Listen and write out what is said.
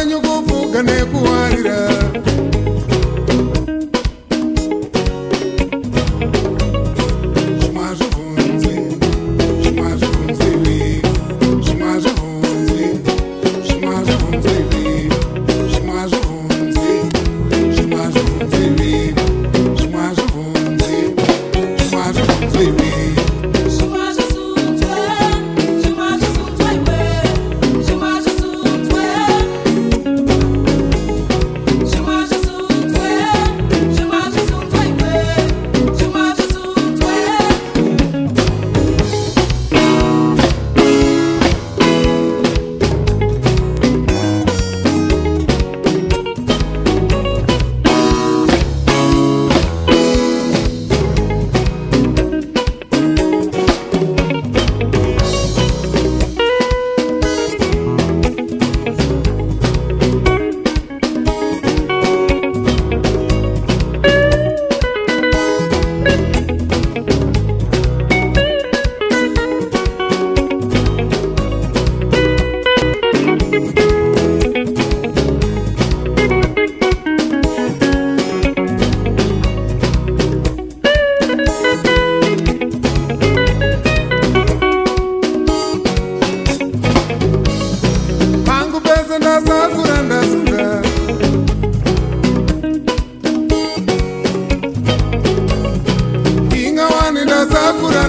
upenyu kupfuka nekuwarira